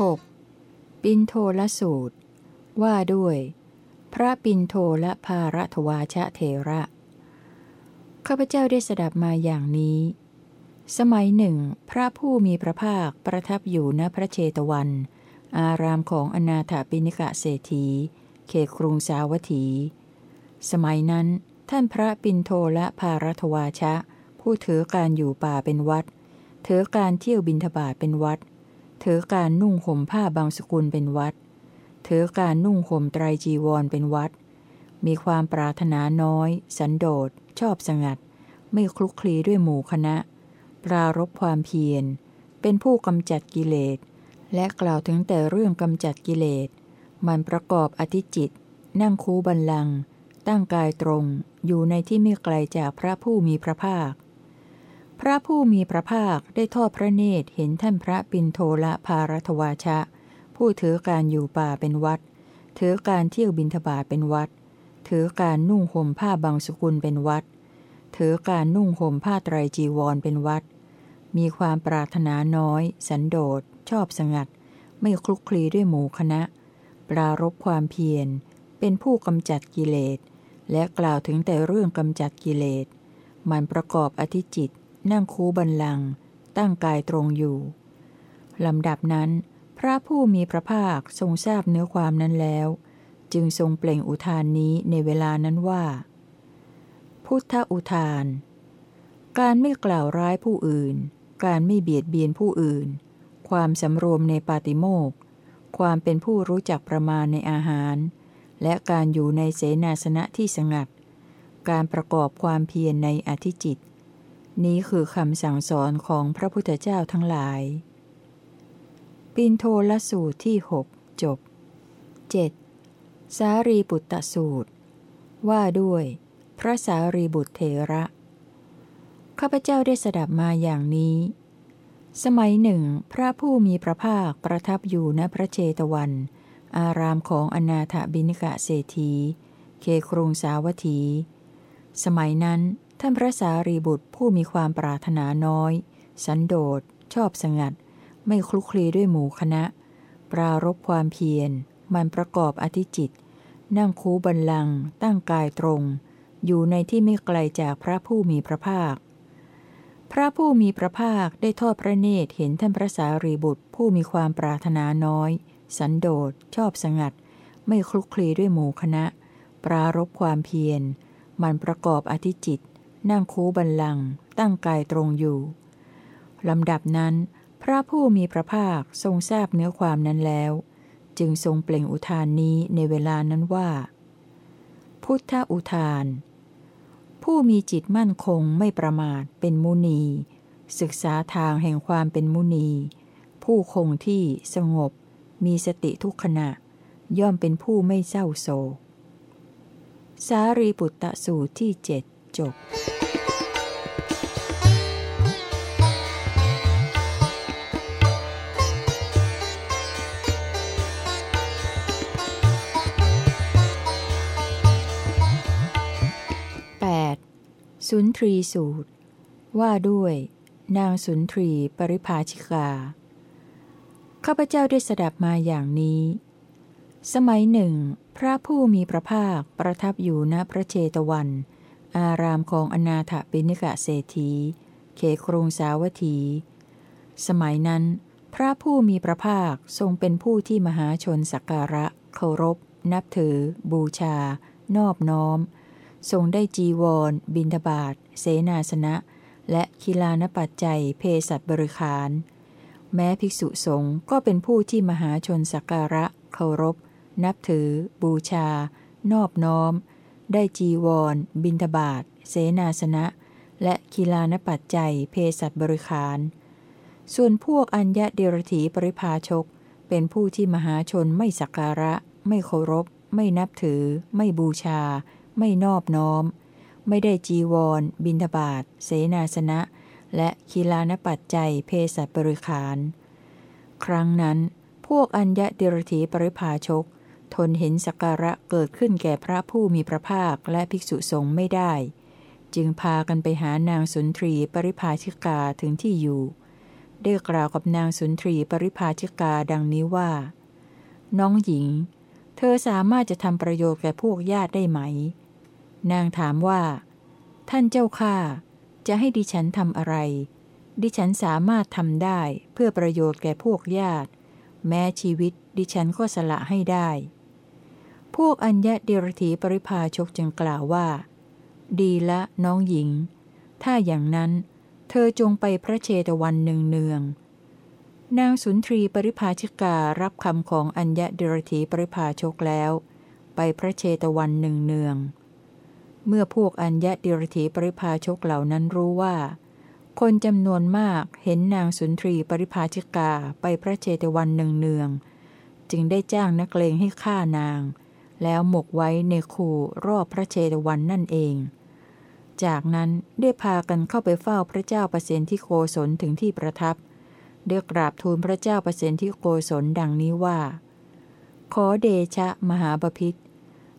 6. ปินโทละสูตร ว่าด้วย พระปินโทละภารัตวาชะเทระ ข้าพเจ้าได้สดับมาอย่างนี้ สมัยหนึ่ง พระผู้มีพระภาคประทับอยู่ณพระเชตวัน อารามของอนาถปิณิกะเศรษฐี เขตกรุงสาวัตถี สมัยนั้นท่านพระปินโทละภารัตวาชะ ผู้ถือการอยู่ป่าเป็นวัดถือการเที่ยวบินทบาทเป็นวัด ถือการนุ่งห่มผ้าบางสกุลเป็นวัด ถือการนุ่งห่มไตรจีวรเป็นวัด มีความปรารถนาน้อย สันโดษ ชอบสงัด ไม่คลุกคลีด้วยหมู่คณะ ปรารบความเพียร เป็นผู้กำจัดกิเลส และกล่าวถึงแต่เรื่องกำจัดกิเลส มันประกอบอธิจิต นั่งคูบันลัง ตั้งกายตรง อยู่ในที่ไม่ไกลจากพระผู้มีพระภาค พระผู้มีพระภาคได้ทอดพระเนตรเห็นท่านพระปินโทละภารัตวาชะ ผู้ถือการอยู่ป่าเป็นวัด ถือการเที่ยวบินทบาทเป็นวัด ถือการนุ่งห่มผ้าบางสกุลเป็นวัด ถือการนุ่งห่มผ้าไตรจีวรเป็นวัด มีความปรารถนาน้อย สันโดษ ชอบสงัด ไม่คลุกคลีด้วยหมู่คณะ ปรารบความเพียร เป็นผู้กำจัดกิเลส และกล่าวถึงแต่เรื่องกำจัดกิเลส มันประกอบอธิจิต นั่งคูบันลัง ตั้งกายตรงอยู่ ลำดับนั้น พระผู้มีพระภาคทรงทราบเนื้อความนั้นแล้ว จึงทรงเปล่งอุทานนี้ในเวลานั้นว่า พุทธอุทาน การไม่กล่าวร้ายผู้อื่น การไม่เบียดเบียนผู้อื่น ความสำรวมในปาติโมกความเป็นผู้รู้จักประมาณในอาหาร และการอยู่ในเสนาสนะที่สงัด การประกอบความเพียรในอธิจิต นี้คือคำสั่งสอนของพระพุทธเจ้าทั้งหลาย ปินโทลสูตรที่หกจบ 7. สารีบุตรสูตร ว่าด้วย พระสารีบุตรเถระ ข้าพเจ้าได้สดับมาอย่างนี้ สมัยหนึ่ง พระผู้มีพระภาคประทับอยู่ณพระเจตวัน อารามของอนาถบิณกะเศรษฐีเคครุงสาวัตถี สมัยนั้น ท่านพระสารีบุตรผู้มีความปรารถนาน้อย สันโดษ ชอบสงัด ไม่คลุกคลีด้วยหมู่คณะ ปรารบความเพียร มันประกอบอธิจิต นั่งคูบันลัง ตั้งกายตรง อยู่ในที่ไม่ไกลจากพระผู้มีพระภาค พระผู้มีพระภาคได้ทอดพระเนตรเห็นท่านพระสารีบุตรผู้มีความปรารถนาน้อย สันโดษ ชอบสงัด ไม่คลุกคลีด้วยหมู่คณะ ปรารบความเพียร มันประกอบอธิจิต นั่งคูบันลัง ตั้งกายตรงอยู่ลำดับนั้น พระผู้มีพระภาคทรงทราบเนื้อความนั้นแล้ว จึงทรงเปล่งอุทานนี้ในเวลานั้นว่า พุทธอุทาน ผู้มีจิตมั่นคงไม่ประมาทเป็นมุนี ศึกษาทางแห่งความเป็นมุนี ผู้คงที่สงบ มีสติทุกขณะ ย่อมเป็นผู้ไม่เศร้าโศก สารีบุตตะสูตรที่เจ็ด จบสุนทรีสูตร ว่าด้วย นางสุนทรีปริภาชิกา ข้าพเจ้าได้สดับมาอย่างนี้ สมัยหนึ่ง พระผู้มีพระภาคประทับอยู่ณพระเชตวัน อารามของอนาถปิณิกะเศรษฐี เขครุงสาวัตถี สมัยนั้น พระผู้มีพระภาคทรงเป็นผู้ที่มหาชนสักการะ เคารพ นับถือ บูชา นอบน้อม ทรงได้จีวร บินทบาท เสนาสนะ และคิลานปัจจัย เพศัตบริขาร แม้ภิกษุสงฆ์ก็เป็นผู้ที่มหาชนสักการะ เคารพ นับถือ บูชา นอบน้อม ได้จีวร บินทบาทเสนาสนะ และคีลานปัจจัย เพศัตบริขาร ส่วนพวกอัญญะเดรถีปริภาชก เป็นผู้ที่มหาชนไม่สักการะ ไม่เคารพ ไม่นับถือ ไม่บูชา ไม่นอบน้อม ไม่ได้จีวร บินทบาทเสนาสนะ และคีลานปัจจัย เพศัตบริขาร ครั้งนั้น พวกอัญญะเดรถีปริภาชก ทนเห็นสักการะเกิดขึ้นแก่พระผู้มีพระภาคและภิกษุสงฆ์ไม่ได้ จึงพากันไปหานางสุนทรีปริภาชิกาถึงที่อยู่ ได้กล่าวกับนางสุนทรีปริภาชิกาดังนี้ว่า น้องหญิง เธอสามารถจะทำประโยชน์แก่พวกญาติได้ไหม นางถามว่า ท่านเจ้าข้าจะให้ดิฉันทำอะไร ดิฉันสามารถทำได้เพื่อประโยชน์แก่พวกญาติ แม้ชีวิตดิฉันก็สละให้ได้ พวกอัญญะเดรธีปริภาชกจึงกล่าวว่า ดีละน้องหญิง ถ้าอย่างนั้น เธอจงไปพระเชตวันหนึ่งเนืองนางสุนทรีปริภาชิการับคำของอัญญะเดรธีปริภาชกแล้ว ไปพระเชตวันหนึ่งเนือง เมื่อพวกอัญญะเดรธีปริภาชกเหล่านั้นรู้ว่า คนจำนวนมากเห็นนางสุนทรีปริภาชิกาไปพระเชตวันหนึ่งเนือง จึงได้จ้างนักเลงให้ฆ่านาง แล้วหมกไว้ในคูรอบพระเชตวันนั่นเอง จากนั้นได้พากันเข้าไปเฝ้าพระเจ้าประสิทธิโกศลถึงที่ประทับเรียกราบทูลพระเจ้าประสิทธิโกศลดังนี้ว่า ขอเดชะมหาบพิษ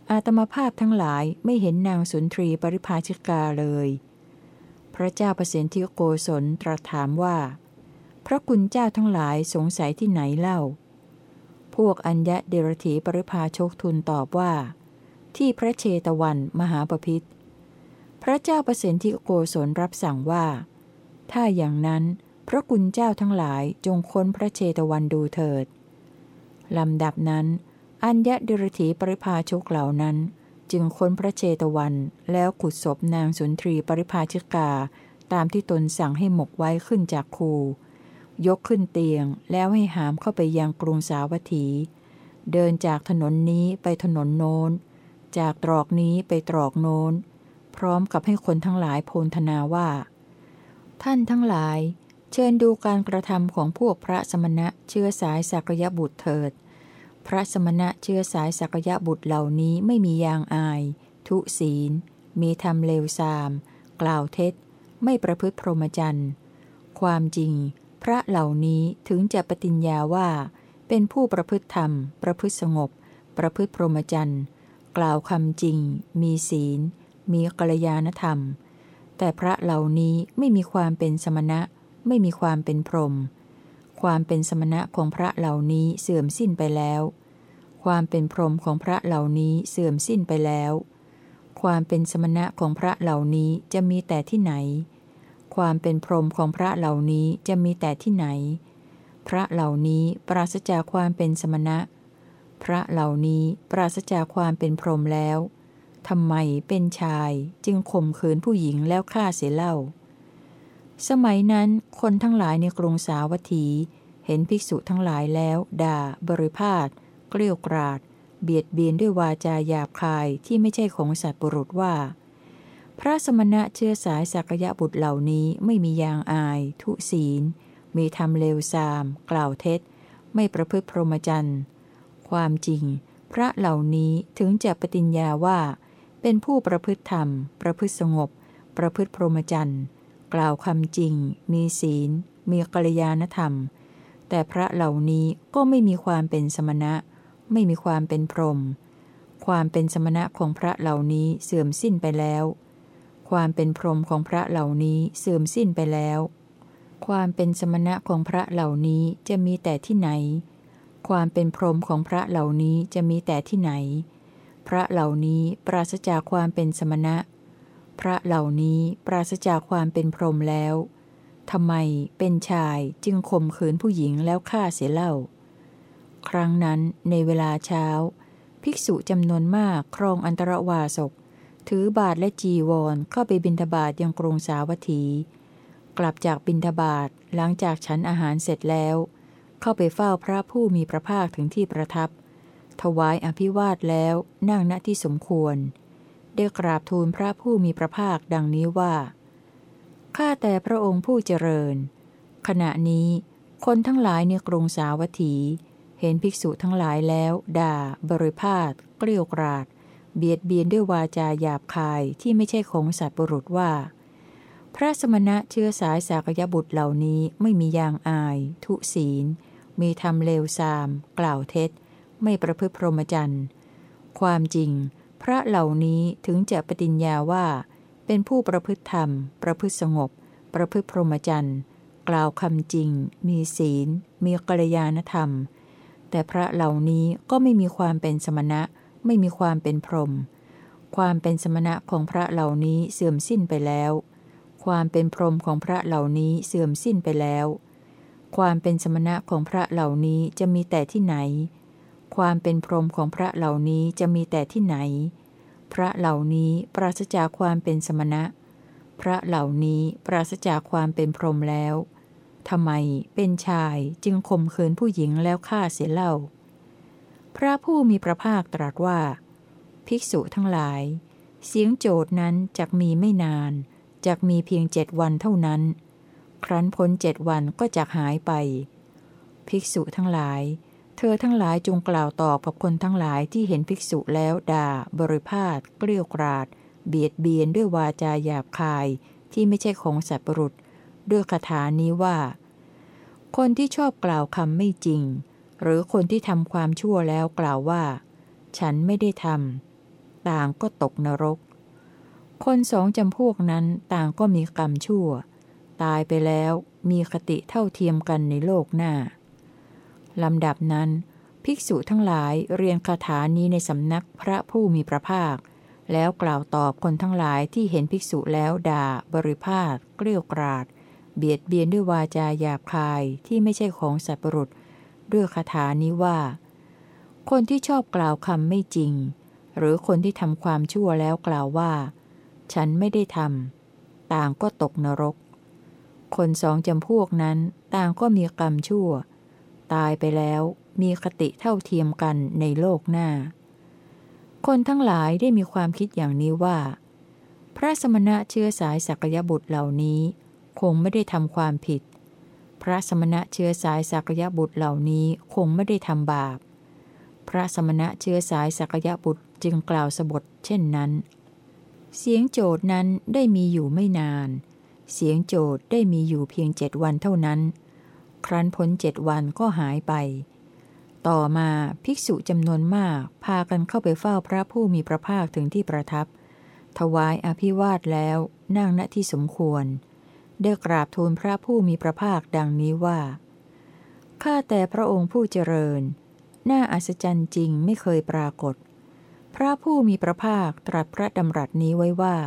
อาตมาภาพทั้งหลายไม่เห็นนางสุนทรีปริภาชิกาเลย พระเจ้าประสิทธิโกศลตรัสถามว่า พระคุณเจ้าทั้งหลายสงสัยที่ไหนเล่า วกอัญญะเดรถีปริภาชกทุนตอบว่า ที่พระเชตวันมหาปพิธพระเจ้าประสิทธิโกศลรับสั่งว่า ถ้าอย่างนั้นพระกุณเจ้าทั้งหลายจงค้นพระเชตวันดูเถิดลำดับนั้น อัญญะดิรถีปริภาชกเหล่านั้น จึงค้นพระเชตวันแล้วขุดศพนางสุนทรีปริภาชิกา ตามที่ตนสั่งให้หมกไว้ขึ้นจากคู ยกขึ้นเตียงแล้วให้หามเข้าไปยังกรุงสาวัตถี เดินจากถนนนี้ไปถนนโน้น จากตรอกนี้ไปตรอกโน้น พร้อมกับให้คนทั้งหลายโพลธนาว่า ท่านทั้งหลาย เชิญดูการกระทำของพวกพระสมณะเชื้อสายสักยบุตรเถิด พระสมณะเชื้อสายสักยบุตรเหล่านี้ไม่มียางอาย ทุศีล มีธรรมเลวทราม กล่าวเท็จ ไม่ประพฤติพรหมจรรย์ ความจริง พระเหล่านี้ถึงจะปฏิญญาว่า เป็นผู้ประพฤติธรรม ประพฤติสงบ ประพฤติพรหมจรรย์กล่าวคำจริง มีศีล มีกัลยาณธรรม แต่พระเหล่านี้ไม่มีความเป็นสมณะ ไม่มีความเป็นพรหมความเป็นสมณะของพระเหล่านี้เสื่อมสิ้นไปแล้ว ความเป็นพรหมของพระเหล่านี้เสื่อมสิ้นไปแล้ว ความเป็นสมณะของพระเหล่านี้จะมีแต่ที่ไหน ความเป็นพรหมของพระเหล่านี้จะมีแต่ที่ไหน พระเหล่านี้ปราศจากความเป็นสมณะ พระเหล่านี้ปราศจากความเป็นพรหมแล้วทำไมเป็นชายจึงข่มขืนผู้หญิงแล้วฆ่าเสียเล่า สมัยนั้นคนทั้งหลายในกรุงสาวัตถี เห็นภิกษุทั้งหลายแล้ว ด่า บริพาทเกลี้ยกราด เบียดเบียนด้วยวาจาหยาบคายที่ไม่ใช่ของสัตว์บุรุษว่า พระสมณะเชื้อสายสักยะบุตรเหล่านี้ไม่มียางอาย ทุศีล มีธรรมเลวทราม กล่าวเท็จ ไม่ประพฤติพรหมจรรย์ ความจริง พระเหล่านี้ถึงจะปฏิญญาว่า เป็นผู้ประพฤติธรรม ประพฤติสงบ ประพฤติพรหมจรรย์ กล่าวคำจริง มีศีล มีกัลยาณธรรม แต่พระเหล่านี้ก็ไม่มีความเป็นสมณะ ไม่มีความเป็นพรหม ความเป็นสมณะของพระเหล่านี้เสื่อมสิ้นไปแล้ว ความเป็นพรหมของพระเหล่านี้เสื่อมสิ้นไปแล้ว ความเป็นสมณะของพระเหล่านี้จะมีแต่ที่ไหน ความเป็นพรหมของพระเหล่านี้จะมีแต่ที่ไหน พระเหล่านี้ปราศจากความเป็นสมณะ พระเหล่านี้ปราศจากความเป็นพรหมแล้วทำไมเป็นชายจึงข่มขืนผู้หญิงแล้วฆ่าเสียเล่า ครั้งนั้นในเวลาเช้า ภิกษุจำนวนมากครองอันตรวาสก ถือบาทและจีวรเข้าไปบินทบาทยังกรุงสาวัตถี กลับจากบินทบาทหลังจากฉันอาหารเสร็จแล้ว เข้าไปเฝ้าพระผู้มีพระภาคถึงที่ประทับ ถวายอภิวาทแล้วนั่งณที่สมควร ได้กราบทูลพระผู้มีพระภาคดังนี้ว่า ข้าแต่พระองค์ผู้เจริญ ขณะนี้คนทั้งหลายในกรุงสาวัตถี เห็นภิกษุทั้งหลายแล้ว ด่า บริพาทเกลียวกราด เบียดเบียนด้วยวาจาหยาบคายที่ไม่ใช่ของสัตว์บุรุษว่า พระสมณะเชื้อสายสากยบุตรเหล่านี้ไม่มียางอาย ทุศีล มีทำเลวทราม กล่าวเท็จ ไม่ประพฤติพรหมจรรย์ความจริง พระเหล่านี้ถึงจะปฏิญญาว่า เป็นผู้ประพฤติธรรม ประพฤติสงบ ประพฤติพรหมจรรย์กล่าวคำจริง มีศีล มีกัลยาณธรรม แต่พระเหล่านี้ก็ไม่มีความเป็นสมณะ ไม่มีความเป็นพรหมความเป็นสมณะของพระเหล่านี้เสื่อมสิ้นไปแล้ว ความเป็นพรหมของพระเหล่านี้เสื่อมสิ้นไปแล้ว ความเป็นสมณะของพระเหล่านี้จะมีแต่ที่ไหน ความเป็นพรหมของพระเหล่านี้จะมีแต่ที่ไหน พระเหล่านี้ปราศจากความเป็นสมณะ พระเหล่านี้ปราศจากความเป็นพรหมแล้วทำไมเป็นชายจึงข่มขืนผู้หญิงแล้วฆ่าเสียเล่า พระผู้มีพระภาคตรัสว่า ภิกษุทั้งหลาย เสียงโจทย์นั้นจะมีไม่นานจะมีเพียงเจ็ดวันเท่านั้น ครั้นพ้นเจ็ดวันก็จะหายไป ภิกษุทั้งหลาย เธอทั้งหลายจงกล่าวตอบกับคนทั้งหลายที่เห็นภิกษุแล้วด่า บริพาทเกลี้ยกราด เบียดเบียนด้วยวาจาหยาบคายที่ไม่ใช่ของสัตว์ปรุษ ด้วยคาถานี้ว่า คนที่ชอบกล่าวคำไม่จริง หรือคนที่ทำความชั่วแล้วกล่าวว่า ฉันไม่ได้ทำต่างก็ตกนรก คนสองจำพวกนั้นต่างก็มีกรรมชั่ว ตายไปแล้วมีคติเท่าเทียมกันในโลกหน้าลำดับนั้น ภิกษุทั้งหลายเรียนคาถานี้ในสำนักพระผู้มีพระภาค แล้วกล่าวตอบคนทั้งหลายที่เห็นภิกษุแล้วด่า บริพาทเกลี้ยกราด เบียดเบียนด้วยวาจาหยาบคายที่ไม่ใช่ของสัตว์ปรุษ ด้วยคาถานี้ว่า คนที่ชอบกล่าวคำไม่จริง หรือคนที่ทำความชั่วแล้วกล่าวว่า ฉันไม่ได้ทำต่างก็ตกนรก คนสองจำพวกนั้นต่างก็มีกรรมชั่ว ตายไปแล้วมีคติเท่าเทียมกันในโลกหน้า คนทั้งหลายได้มีความคิดอย่างนี้ว่า พระสมณะเชื้อสายสักยบุตรเหล่านี้ คงไม่ได้ทำความผิด พระสมณะเชื้อสายสักยบุตรเหล่านี้คงไม่ได้ทำบาป พระสมณะเชื้อสายสักยบุตรจึงกล่าวสบทเช่นนั้น เสียงโจทย์นั้นได้มีอยู่ไม่นาน เสียงโจทย์ได้มีอยู่เพียงเจ็ดวันเท่านั้น ครั้นพ้นเจ็ดวันก็หายไป ต่อมาภิกษุจำนวนมากพากันเข้าไปเฝ้าพระผู้มีพระภาคถึงที่ประทับ ถวายอภิวาทแล้วนั่งณที่สมควร ได้กราบทูลพระผู้มีพระภาคดังนี้ว่า ข้าแต่พระองค์ผู้เจริญ น่าอัศจรรย์จริงไม่เคยปรากฏ พระผู้มีพระภาคตรัสพระดำรัสนี้ไว้ว่า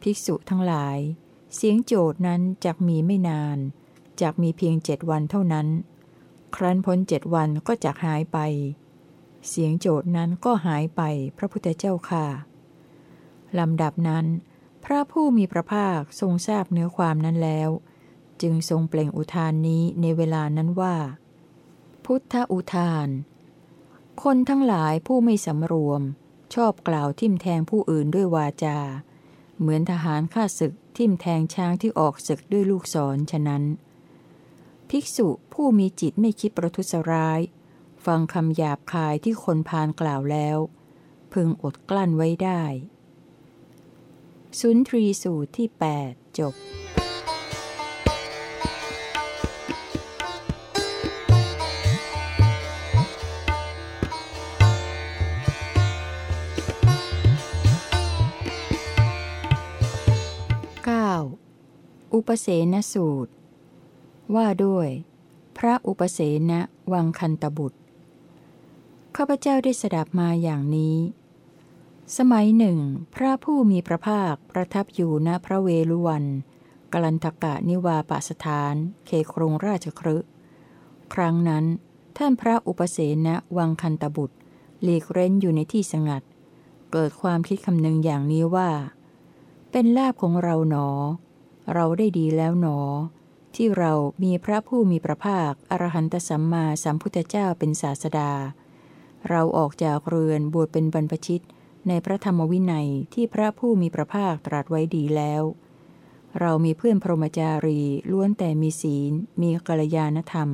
ภิกษุทั้งหลาย เสียงโจทย์นั้นจกมีไม่นานจกมีเพียงเจ็ดวันเท่านั้น ครั้นพ้นเจ็ดวันก็จะหายไป เสียงโจทย์นั้นก็หายไปพระพุทธเจ้าค่ะลำดับนั้น พระผู้มีพระภาคทรงทราบเนื้อความนั้นแล้ว จึงทรงเปล่งอุทานนี้ในเวลานั้นว่า พุทธอุทาน คนทั้งหลายผู้ไม่สำรวม ชอบกล่าวทิมแทงผู้อื่นด้วยวาจา เหมือนทหารข้าศึกทิมแทงช้างที่ออกศึกด้วยลูกศรฉะนั้น ภิกษุผู้มีจิตไม่คิดประทุษร้าย ฟังคำหยาบคายที่คนพานกล่าวแล้ว พึงอดกลั้นไว้ได้ สุนทรีสูตรที่ 8 จบ 9. อุปเสนสูตร ว่าด้วย พระอุปเสนวังคันตบุตร ข้าพเจ้าได้สดับมาอย่างนี้ สมัยหนึ่ง พระผู้มีพระภาคประทับอยู่ณพระเวลุวันกลันทกะนิวาปสถานเคครงราชครึครั้งนั้น ท่านพระอุปเสนวังคันตบุตร หลีกเร้นอยู่ในที่สงัด เกิดความคิดคำนึงอย่างนี้ว่า เป็นลาบของเราหนอ เราได้ดีแล้วหนอ ที่เรามีพระผู้มีพระภาค อรหันตสัมมาสัมพุทธเจ้าเป็นศาสดา เราออกจากเรือนบวชเป็นบรรพชิต ในพระธรรมวินัยที่พระผู้มีพระภาคตรัสไว้ดีแล้ว เรามีเพื่อนพรหมจารีล้วนแต่มีศีล มีกัลยาณธรรม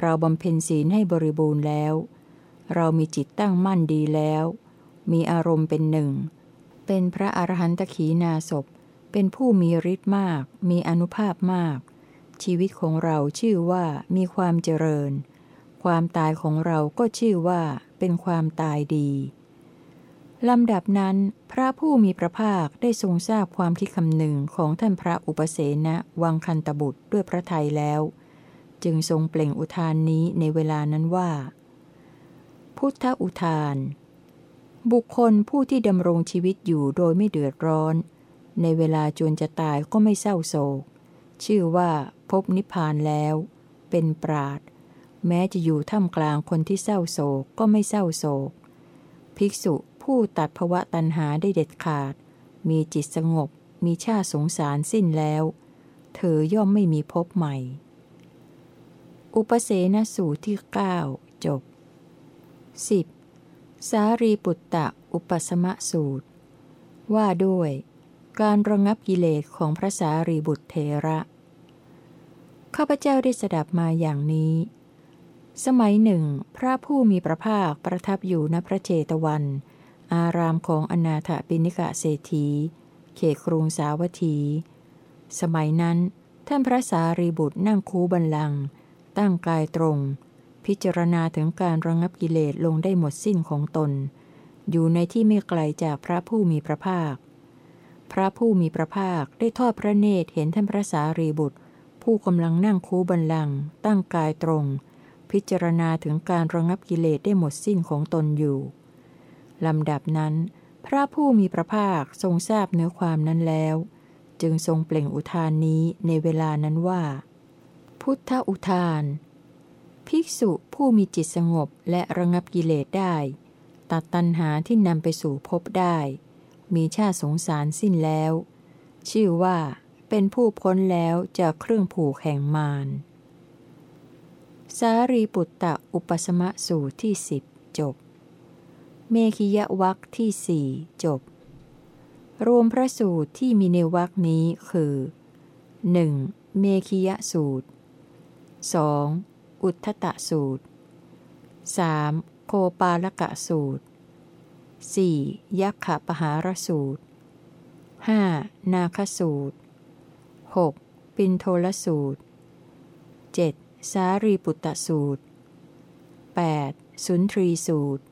เราบำเพ็ญศีลให้บริบูรณ์แล้ว เรามีจิตตั้งมั่นดีแล้ว มีอารมณ์เป็นหนึ่ง เป็นพระอรหันตขีนาศพเป็นผู้มีฤทธิ์มาก มีอนุภาพมาก ชีวิตของเราชื่อว่ามีความเจริญ ความตายของเราก็ชื่อว่าเป็นความตายดี ลำดับนั้นพระผู้มีพระภาคได้ทรงทราบความคิดคำหนึ่งของท่านพระอุปเสนะวังคันตบุตรด้วยพระทัยแล้ว จึงทรงเปล่งอุทานนี้ในเวลานั้นว่า พุทธอุทาน บุคคลผู้ที่ดำรงชีวิตอยู่โดยไม่เดือดร้อน ในเวลาจวนจะตายก็ไม่เศร้าโศก ชื่อว่าพบนิพพานแล้ว เป็นปราดแม้จะอยู่ท่ามกลางคนที่เศร้าโศกก็ไม่เศร้าโศก ภิกษุ ผู้ตัดภวะตัณหาได้เด็ดขาด มีจิตสงบ มีชาติสงสารสิ้นแล้ว เธอย่อมไม่มีพบใหม่ อุปเสนสูตรที่ 9 จบ 10. สารีปุตตะอุปสมะสูตร ว่าด้วย การระงับกิเลสของพระสารีบุตรเทระ ข้าพเจ้าได้สดับมาอย่างนี้สมัยหนึ่ง พระผู้มีพระภาคประทับอยู่ณพระเจตวัน อารามของอนาถปิณิกะเศรษฐี เขตกรุงสาวัตถี สมัยนั้น ท่านพระสารีบุตรนั่งคูบันลัง ตั้งกายตรง พิจารณาถึงการระงับกิเลสลงได้หมดสิ้นของตน อยู่ในที่ไม่ไกลจากพระผู้มีพระภาค พระผู้มีพระภาคได้ทอดพระเนตรเห็นท่านพระสารีบุตร ผู้กำลังนั่งคูบันลัง ตั้งกายตรง พิจารณาถึงการระงับกิเลสได้หมดสิ้นของตนอยู่ ลำดับนั้น พระผู้มีพระภาคทรงทราบเนื้อความนั้นแล้ว จึงทรงเปล่งอุทานนี้ในเวลานั้นว่า พุทธอุทาน ภิกษุผู้มีจิตสงบและระงับกิเลสได้ ตัดตัณหาที่นำไปสู่พบได้ มีชาติสงสารสิ้นแล้ว ชื่อว่าเป็นผู้พ้นแล้วจากเครื่องผูกแห่งมารสารีปุตตะอุปสมะสูตรที่สิบจบ เมขิยวักที่สี่จบ รวมพระสูตรที่มีในวักนี้คือ 1. เมขิยสูตร 2. อุทธตะสูตร 3. โคปาลกะสูตร 4. ยักขปหารสูตร 5. นาคสูตร 6. ปินโทลสูตร 7. สารีปุตตสูตร 8. สุนทรีสูตร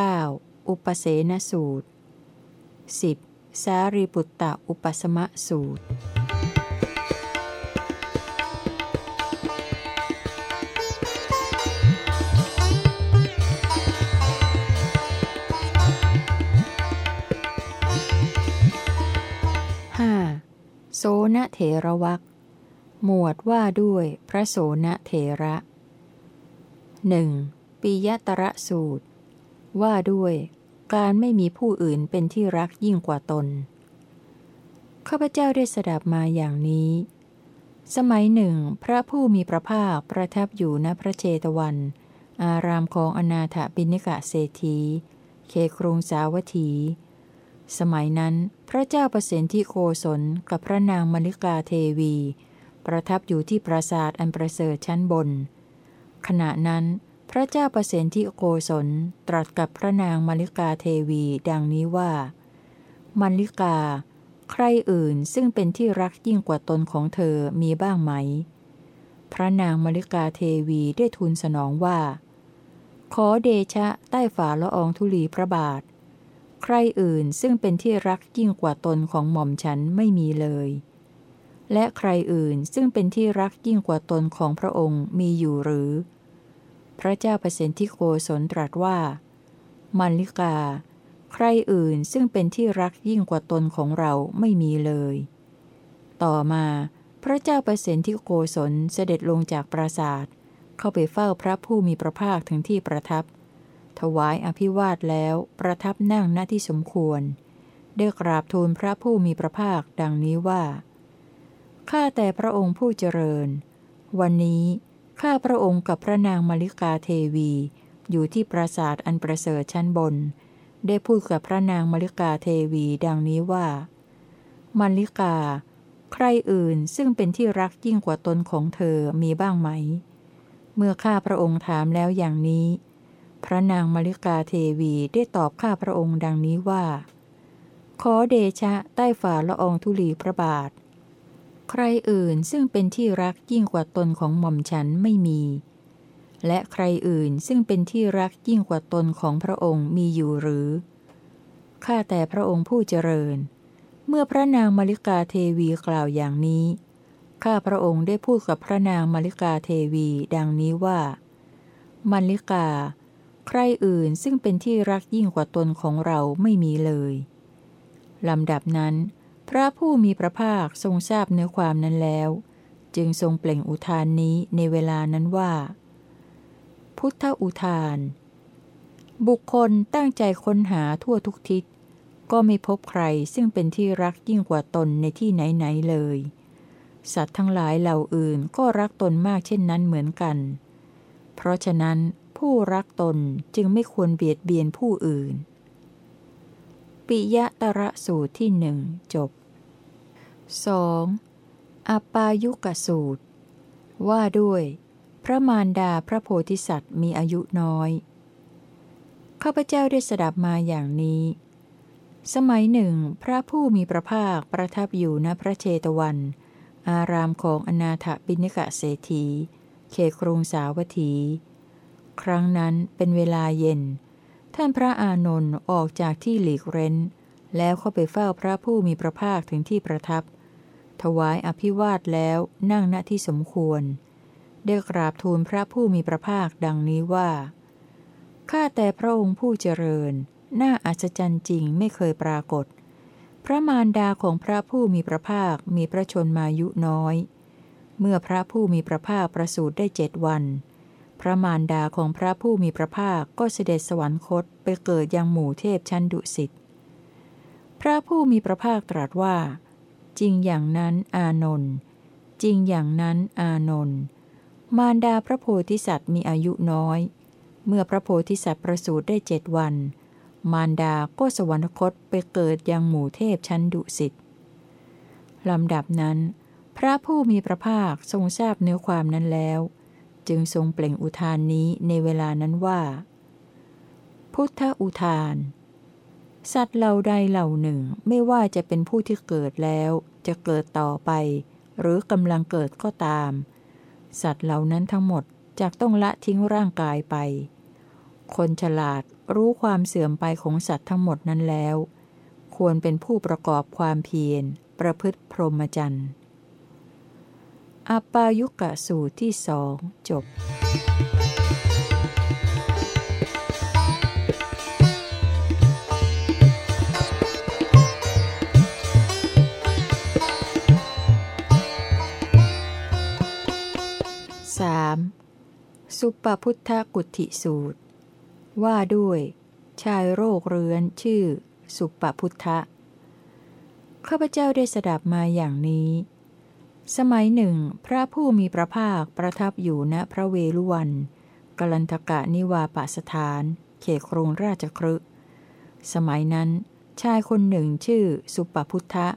9. อุปเสนสูตร 10. สารีปุตตะอุปสมะสูตร 5. โสนเถระวักหมวดว่าด้วยพระโสนเถระหนึ่งปิยตระสูตร ว่าด้วยการไม่มีผู้อื่นเป็นที่รักยิ่งกว่าตน ข้าพเจ้าได้สดับมาอย่างนี้ สมัยหนึ่ง พระผู้มีพระภาคประทับอยู่ณพระเชตวัน อารามของอนาถบิณกะเศรษฐีเคครุงสาวัตถี สมัยนั้นพระเจ้าประสิทธิโกศลกับพระนางมลิกาเทวี ประทับอยู่ที่ปราสาทอันประเสริฐชั้นบน ขณะนั้น พระเจ้าประสิทธิโกศลตรัสกับพระนางมาริกาเทวีดังนี้ว่ามาริกา ใครอื่นซึ่งเป็นที่รักยิ่งกว่าตนของเธอมีบ้างไหม พระนางมาริกาเทวีได้ทูลสนองว่า ขอเดชะใต้ฝ่าละอองธุลีพระบาท ใครอื่นซึ่งเป็นที่รักยิ่งกว่าตนของหม่อมฉันไม่มีเลย และใครอื่นซึ่งเป็นที่รักยิ่งกว่าตนของพระองค์มีอยู่หรือ พระเจ้าเปรสิทธิโกศลตรัสว่า มัลลิกา ใครอื่นซึ่งเป็นที่รักยิ่งกว่าตนของเราไม่มีเลย ต่อมาพระเจ้าเปรสิทธิโกศลเสด็จลงจากปราศาสตร์เข้าไปเฝ้าพระผู้มีพระภาคถึงที่ประทับ ถวายอภิวาทแล้วประทับนั่งหน้าที่สมควร ได้กราบทูลพระผู้มีพระภาคดังนี้ว่า ข้าแต่พระองค์ผู้เจริญ วันนี้ ข้าพระองค์กับพระนางมาริกาเทวี อยู่ที่ปราสาทอันประเสริฐชั้นบน ได้พูดกับพระนางมาริกาเทวีดังนี้ว่ามาริกา ใครอื่นซึ่งเป็นที่รักยิ่งกว่าตนของเธอมีบ้างไหม เมื่อข้าพระองค์ถามแล้วอย่างนี้ พระนางมาริกาเทวีได้ตอบข้าพระองค์ดังนี้ว่า ขอเดชะใต้ฝ่าละองธุลีพระบาท ใครอื่นซึ่งเป็นที่รักยิ่งกว่าตนของหม่อมฉันไม่มี และใครอื่นซึ่งเป็นที่รักยิ่งกว่าตนของพระองค์มีอยู่หรือ ข้าแต่พระองค์ผู้เจริญ เมื่อพระนางมาริกาเทวีกล่าวอย่างนี้ ข้าพระองค์ได้พูดกับพระนางมาริกาเทวีดังนี้ว่า มาริกา ใครอื่นซึ่งเป็นที่รักยิ่งกว่าตนของเราไม่มีเลยลำดับนั้น พระผู้มีพระภาคทรงทราบเนื้อความนั้นแล้ว จึงทรงเปล่งอุทานนี้ในเวลานั้นว่า พุทธอุทาน บุคคลตั้งใจค้นหาทั่วทุกทิศ ก็ไม่พบใครซึ่งเป็นที่รักยิ่งกว่าตนในที่ไหนๆเลย สัตว์ทั้งหลายเหล่าอื่นก็รักตนมากเช่นนั้นเหมือนกัน เพราะฉะนั้นผู้รักตนจึงไม่ควรเบียดเบียนผู้อื่น ปิยะตระสูตรที่หนึ่งจบ 2. อปายุกสูตร ว่าด้วย พระมารดาพระโพธิสัตว์มีอายุน้อยข้าพเจ้าได้สดับมาอย่างนี้ สมัยหนึ่ง พระผู้มีพระภาคประทับอยู่ณพระเชตวัน อารามของอนาถบิณกะเศรษฐี เขครุงสาวัตถี ครั้งนั้นเป็นเวลาเย็น ท่านพระอานนท์ออกจากที่หลีกเร้น แล้วเข้าไปเฝ้าพระผู้มีพระภาคถึงที่ประทับ ถวายอภิวาทแล้วนั่งณที่สมควร ได้กราบทูลพระผู้มีพระภาคดังนี้ว่า ข้าแต่พระองค์ผู้เจริญ น่าอัศจรรย์จริงไม่เคยปรากฏ พระมารดาของพระผู้มีพระภาคมีพระชนมายุน้อย เมื่อพระผู้มีพระภาคประสูติได้เจ็ดวัน พระมารดาของพระผู้มีพระภาคก็เสด็จสวรรคตไปเกิดยังหมู่เทพชั้นดุสิต พระผู้มีพระภาคตรัสว่า จริงอย่างนั้นอานนท์จริงอย่างนั้นอานนท์มารดาพระโพธิสัตว์มีอายุน้อย เมื่อพระโพธิสัตว์ประสูติได้เจ็ดวัน มารดาก็สวรรคตไปเกิดยังหมู่เทพชั้นดุสิตลำดับนั้น พระผู้มีพระภาคทรงทราบเนื้อความนั้นแล้ว จึงทรงเปล่งอุทานนี้ในเวลานั้นว่า พุทธอุทาน สัตว์เหล่าใดเหล่าหนึ่งไม่ว่าจะเป็นผู้ที่เกิดแล้ว จะเกิดต่อไป หรือกำลังเกิดก็ตาม สัตว์เหล่านั้นทั้งหมดจะต้องละทิ้งร่างกายไป คนฉลาดรู้ความเสื่อมไปของสัตว์ทั้งหมดนั้นแล้ว ควรเป็นผู้ประกอบความเพียร ประพฤติพรหมจรรย์อปายุกะสูตรที่สองจบ สามสุปพุทธกุติสูตร ว่าด้วย ชายโรคเรื้อนชื่อ สุปพุทธะข้าพเจ้าได้สดับมาอย่างนี้ สมัยหนึ่ง พระผู้มีพระภาคประทับอยู่ณพระเวลุวันกลันทกะนิวาปสถาน เขครงราชครึสมัยนั้น ชายคนหนึ่งชื่อสุปพุทธะ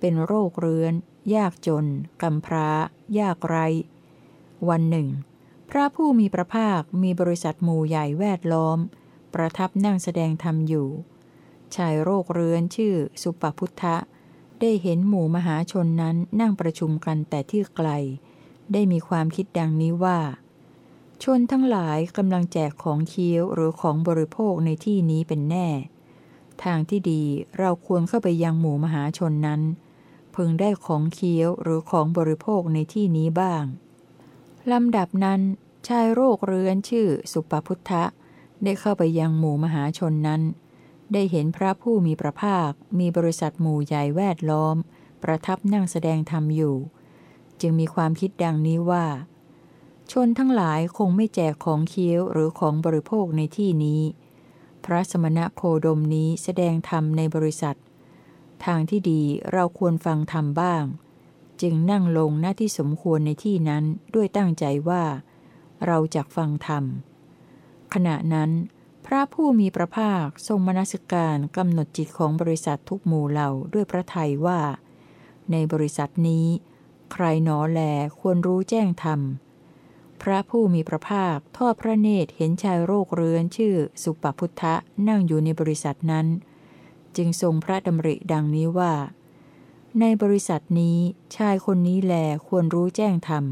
เป็นโรคเรื้อน ยากจนกำพร้า ยากไร วันหนึ่ง พระผู้มีพระภาคมีบริษัทหมู่ใหญ่แวดล้อม ประทับนั่งแสดงธรรมอยู่ ชายโรคเรื้อนชื่อสุปพุทธะ ได้เห็นหมู่มหาชนนั้นนั่งประชุมกันแต่ที่ไกล ได้มีความคิดดังนี้ว่า ชนทั้งหลายกำลังแจกของเคี้ยวหรือของบริโภคในที่นี้เป็นแน่ ทางที่ดีเราควรเข้าไปยังหมู่มหาชนนั้นพึงได้ของเคี้ยวหรือของบริโภคในที่นี้บ้าง ลำดับนั้น ชายโรคเรื้อนชื่อสุปพุทธะ ได้เข้าไปยังหมู่มหาชนนั้น ได้เห็นพระผู้มีพระภาค มีบริษัทหมู่ใหญ่แวดล้อม ประทับนั่งแสดงธรรมอยู่ จึงมีความคิดดังนี้ว่า ชนทั้งหลายคงไม่แจกของเคี้ยวหรือของบริโภคในที่นี้ พระสมณะโคดมนี้แสดงธรรมในบริษัท ทางที่ดีเราควรฟังธรรมบ้าง จึงนั่งลงหน้าที่สมควรในที่นั้นด้วยตั้งใจว่า เราจะฟังธรรม ขณะนั้น พระผู้มีพระภาคทรงมนสิการกำหนดจิตของบริษัททุกหมู่เหล่าด้วยพระทัยว่า ในบริษัทนี้ ใครหนอแลควรรู้แจ้งธรรม พระผู้มีพระภาคทอดพระเนตรเห็นชายโรคเรื้อนชื่อสุปพุทธะนั่งอยู่ในบริษัทนั้น จึงทรงพระดำริดังนี้ว่า ในบริษัทนี้ชายคนนี้แลควรรู้แจ้งธรรม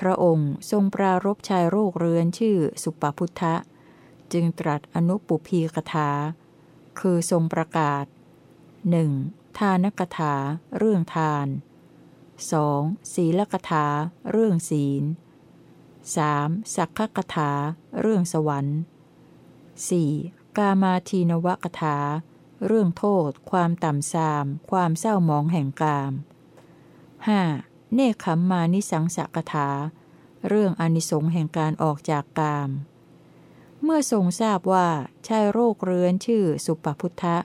พระองค์ทรงปรารบชายโรคเรื้อนชื่อสุปพุทธะ จึงตรัสอนุปุพีคถา คือทรงประกาศ 1. ทานกถา เรื่องทาน 2. ศีลกถา เรื่องศีล 3. สักขกถา เรื่องสวรรค์ 4. กามาทีนวกถา เรื่องโทษ ความต่ำทราม ความเศร้ามองแห่งกาม 5. เนคขมมานิสังสกถา เรื่องอนิสงส์แห่งการออกจากกาม เมื่อทรงทราบว่าชายโรคเรื้อนชื่อสุปพุทธะ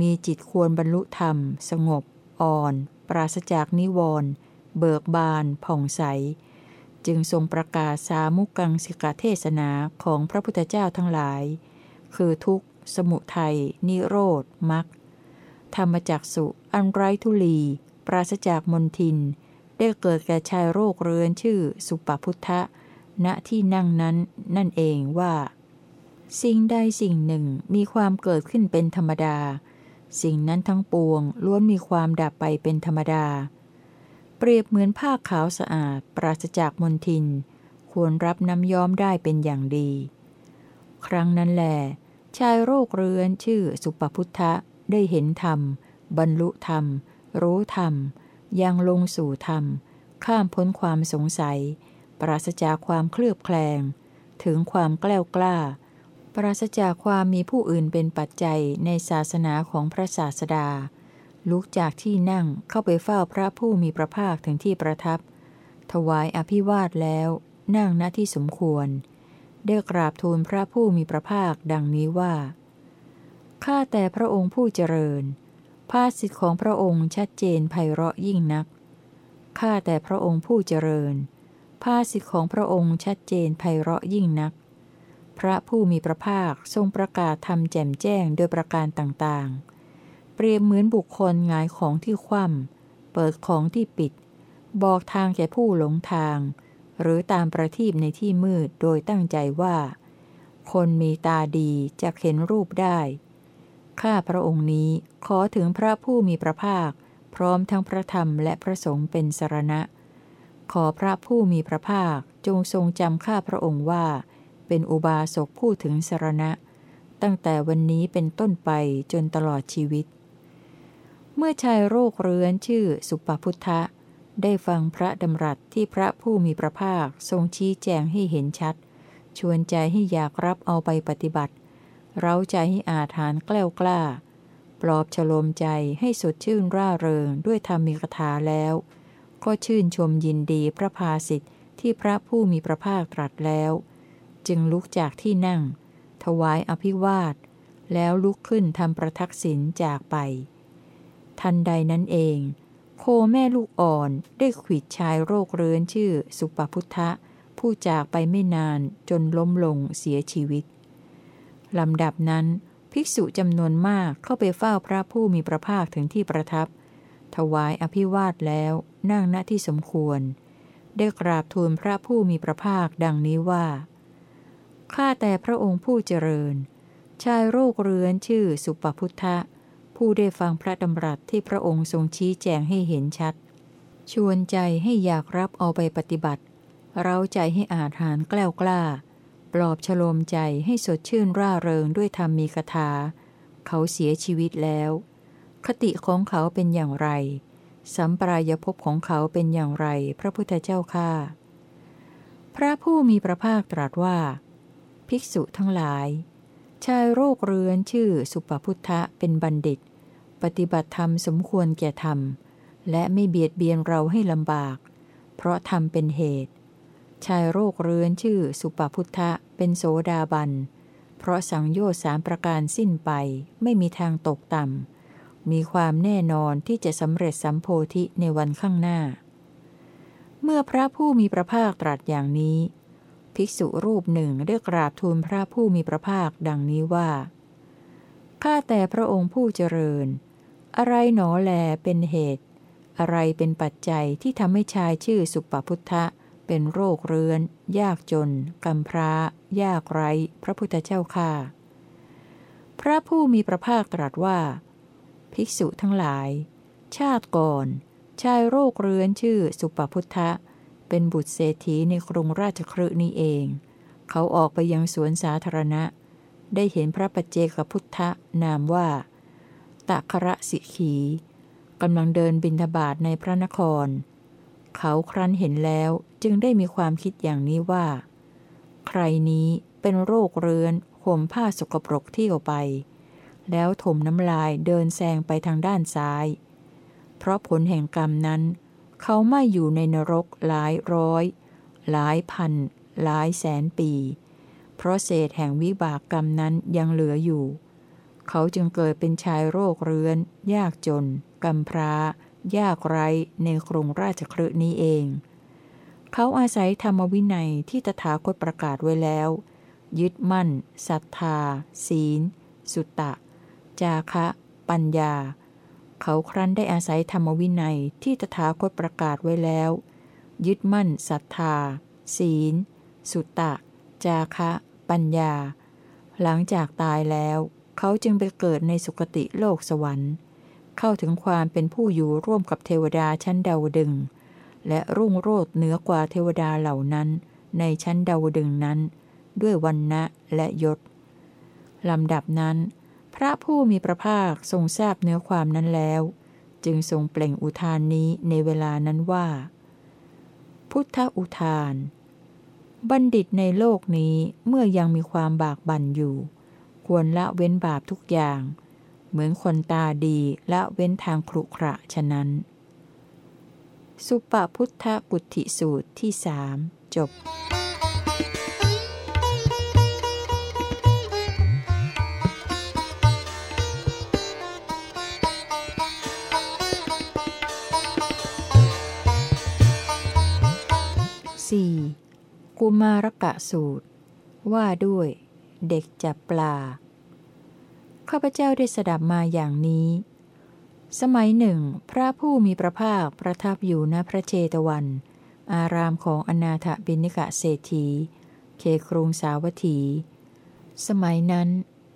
มีจิตควรบรรลุธรรม สงบ อ่อน ปราศจากนิวรณ์เบิกบาน ผ่องใส จึงทรงประกาศสามุกังสิกเทศนาของพระพุทธเจ้าทั้งหลาย คือทุกข สมุทัย นิโรธมรรคธรรมจักสุอันไร้ทุลี ปราศจากมนทิน ได้เกิดแก่ชายโรคเรื้อนชื่อสุปพุทธะ ณที่นั่งนั้นนั่นเองว่า สิ่งใดสิ่งหนึ่งมีความเกิดขึ้นเป็นธรรมดา สิ่งนั้นทั้งปวงล้วนมีความดับไปเป็นธรรมดา เปรียบเหมือนผ้าขาวสะอาด ปราศจากมลทิน ควรรับน้ำย้อมได้เป็นอย่างดี ครั้งนั้นแหละ ชายโรคเรื้อนชื่อสุปพุทธะได้เห็นธรรม บรรลุธรรม รู้ธรรม ยังลงสู่ธรรม ข้ามพ้นความสงสัย ปราศจากความเคลือบแคลง ถึงความแกล้วกล้า ปราศจากความมีผู้อื่นเป็นปัจจัยในศาสนาของพระศาสดา ลุกจากที่นั่งเข้าไปเฝ้าพระผู้มีพระภาคถึงที่ประทับ ถวายอภิวาทแล้ว นั่งณที่สมควร ได้กราบทูลพระผู้มีพระภาคดังนี้ว่า ข้าแต่พระองค์ผู้เจริญ ภาสิทธิของพระองค์ชัดเจนไพเราะยิ่งนัก ข้าแต่พระองค์ผู้เจริญ ภาสิทธิของพระองค์ชัดเจนไพเราะยิ่งนัก พระผู้มีพระภาคทรงประกาศทำแจ่มแจ้งโดยประการต่างๆ เปรียบเหมือนบุคคลงายของที่คว่ำเปิดของที่ปิด บอกทางแก่ผู้หลงทาง หรือตามประทีปในที่มืดโดยตั้งใจว่า คนมีตาดีจะเห็นรูปได้ ข้าพระองค์นี้ขอถึงพระผู้มีพระภาค พร้อมทั้งพระธรรมและพระสงฆ์เป็นสรณะ ขอพระผู้มีพระภาคจงทรงจำข้าพระองค์ว่า เป็นอุบาสกผู้ถึงสรณะ ตั้งแต่วันนี้เป็นต้นไปจนตลอดชีวิต เมื่อชายโรคเรื้อนชื่อสุปพุทธะ ได้ฟังพระดำรัสที่พระผู้มีพระภาคทรงชี้แจงให้เห็นชัด ชวนใจให้อยากรับเอาไปปฏิบัติ เร้าใจให้อาถานแกล้วกล้า ปลอบฉลมใจให้สดชื่นร่าเริงด้วยธรรมีกถาแล้ว ก็ชื่นชมยินดีพระภาสิทธิ์ที่พระผู้มีพระภาคตรัสแล้ว จึงลุกจากที่นั่ง ถวายอภิวาท แล้วลุกขึ้นทำประทักษิณจากไป ทันใดนั้นเอง โคแม่ลูกอ่อนได้ขวิดชายโรคเรื้อนชื่อสุปพุทธะ ผู้จากไปไม่นานจนล้มลงเสียชีวิต ลำดับนั้น ภิกษุจำนวนมากเข้าไปเฝ้าพระผู้มีพระภาคถึงที่ประทับ ถวายอภิวาทแล้วนั่งณที่สมควร ได้กราบทูลพระผู้มีพระภาคดังนี้ว่า ข้าแต่พระองค์ผู้เจริญ ชายโรคเรื้อนชื่อสุปพุทธะ ผู้ได้ฟังพระดำรัสที่พระองค์ทรงชี้แจงให้เห็นชัด ชวนใจให้อยากรับเอาไปปฏิบัติ เร้าใจให้อาถานกล้ากล้า ปลอบฉโลมใจให้สดชื่นร่าเริงด้วยธรรมมีคาถา เขาเสียชีวิตแล้ว คติของเขาเป็นอย่างไร สัมปรายภพของเขาเป็นอย่างไร พระพุทธเจ้าข้าพระผู้มีพระภาคตรัสว่า ภิกษุทั้งหลาย ชายโรคเรื้อนชื่อสุปพุทธะเป็นบัณฑิต ปฏิบัติธรรมสมควรแก่ธรรม และไม่เบียดเบียนเราให้ลำบาก เพราะธรรมเป็นเหตุ ชายโรคเรื้อนชื่อสุปพุทธะเป็นโสดาบัน เพราะสังโยชน์สามประการสิ้นไปไม่มีทางตกต่ำ มีความแน่นอนที่จะสำเร็จสัมโพธิในวันข้างหน้า เมื่อพระผู้มีพระภาคตรัสอย่างนี้ ภิกษุรูปหนึ่งได้กราบทูลพระผู้มีพระภาคดังนี้ว่าข้าแต่พระองค์ผู้เจริญ อะไรหนอแลเป็นเหตุ อะไรเป็นปัจจัยที่ทำให้ชายชื่อสุปพุทธะ เป็นโรคเรื้อน ยากจนกำพร้า ยากไร้ พระพุทธเจ้าค่าพระผู้มีพระภาคตรัสว่า ภิกษุทั้งหลาย ชาติก่อน ชายโรคเรื้อนชื่อสุปพุทธะ เป็นบุตรเศรษฐีในกรุงราชครืนี้เอง เขาออกไปยังสวนสาธารณะ ได้เห็นพระปัจเจกพุทธะนามว่า ตะคระสิขีกำลังเดินบินทบาทในพระนคร เขาครั้นเห็นแล้วจึงได้มีความคิดอย่างนี้ว่า ใครนี้เป็นโรคเรื้อนห่มผ้าสกปรกที่ออกไป แล้วถมน้ำลายเดินแซงไปทางด้านซ้าย เพราะผลแห่งกรรมนั้น เขาไม่อยู่ในนรกหลายร้อย หลายพัน หลายแสนปี เพราะเศษแห่งวิบากกรรมนั้นยังเหลืออยู่ เขาจึงเกิดเป็นชายโรคเรื้อน ยากจนกำพร้า ยากไร้ในกรุงราชครืนี้เอง เขาอาศัยธรรมวินัยที่ตถาคตประกาศไว้แล้ว ยึดมั่นศรัทธา ศีล สุตตะ จาคะ ปัญญา เขาครั้นได้อาศัยธรรมวินัยที่ตถาคตประกาศไว้แล้ว ยึดมั่นศรัทธา ศีล สุตตะ จาคะ ปัญญา หลังจากตายแล้ว เขาจึงไปเกิดในสุคติโลกสวรรค์ เข้าถึงความเป็นผู้อยู่ร่วมกับเทวดาชั้นดาวดึง และรุ่งโรดเหนือกว่าเทวดาเหล่านั้น ในชั้นดาวดึงนั้น ด้วยวันนะและยศลำดับนั้น พระผู้มีพระภาคทรงทราบเนื้อความนั้นแล้ว จึงทรงเปล่งอุทานนี้ในเวลานั้นว่า พุทธอุทาน บัณฑิตในโลกนี้เมื่อยังมีความบากบั่นอยู่ ควรละเว้นบาปทุกอย่าง เหมือนคนตาดีละเว้นทางครุขระฉะนั้น สุปพุทธกุติสูตรที่สามจบสี่กุมารกะสูตร ว่าด้วย เด็กจับปลา ข้าพเจ้าได้สดับมาอย่างนี้ สมัยหนึ่ง พระผู้มีพระภาคประทับอยู่ณพระเชตวัน อารามของอนาถบินิกะเศรษฐีเคครุงสาวัตถี สมัยนั้น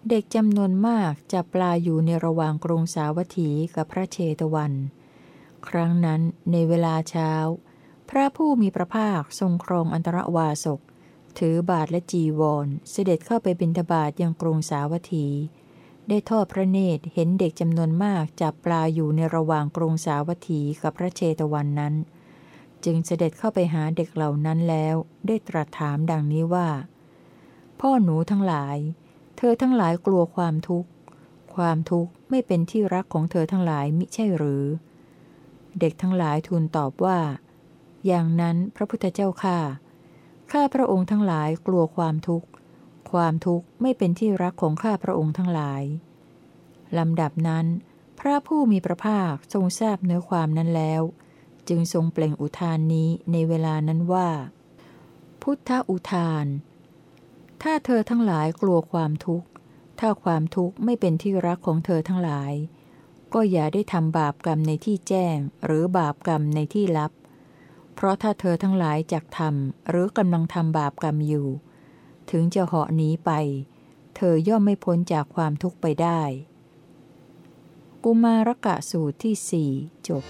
เด็กจำนวนมากจะปลาอยู่ในระหว่างกรุงสาวัตถีกับพระเชตวัน ครั้งนั้นในเวลาเช้า พระผู้มีพระภาคทรงครองอันตรวาสก ถือบาทและจีวร เสด็จเข้าไปบิณฑบาตยังกรุงสาวัตถี ได้ทอดพระเนตรเห็นเด็กจำนวนมากจับปลาอยู่ในระหว่างกรุงสาวัตถีกับพระเชตวันนั้น จึงเสด็จเข้าไปหาเด็กเหล่านั้นแล้ว ได้ตรัสถามดังนี้ว่า พ่อหนูทั้งหลาย เธอทั้งหลายกลัวความทุกข์ ความทุกข์ไม่เป็นที่รักของเธอทั้งหลายมิใช่หรือ เด็กทั้งหลายทูลตอบว่า อย่างนั้นพระพุทธเจ้าข้า ข้าพระองค์ทั้งหลายกลัวความทุกข์ ความทุกข์ไม่เป็นที่รักของข้าพระองค์ทั้งหลาย ลำดับนั้น พระผู้มีพระภาคทรงทราบเนื้อความนั้นแล้ว จึงทรงเปล่งอุทานนี้ในเวลานั้นว่า พุทธอุทาน ถ้าเธอทั้งหลายกลัวความทุกข์ ถ้าความทุกข์ไม่เป็นที่รักของเธอทั้งหลาย ก็อย่าได้ทำบาปกรรมในที่แจ้งหรือบาปกรรมในที่ลับ เพราะถ้าเธอทั้งหลายจักทำหรือกำลังทำบาปกรรมอยู่ ถึงจะเหาะหนีไป เธอย่อมไม่พ้นจากความทุกข์ไปได้ กุมารกะสูตรที่สี่จบ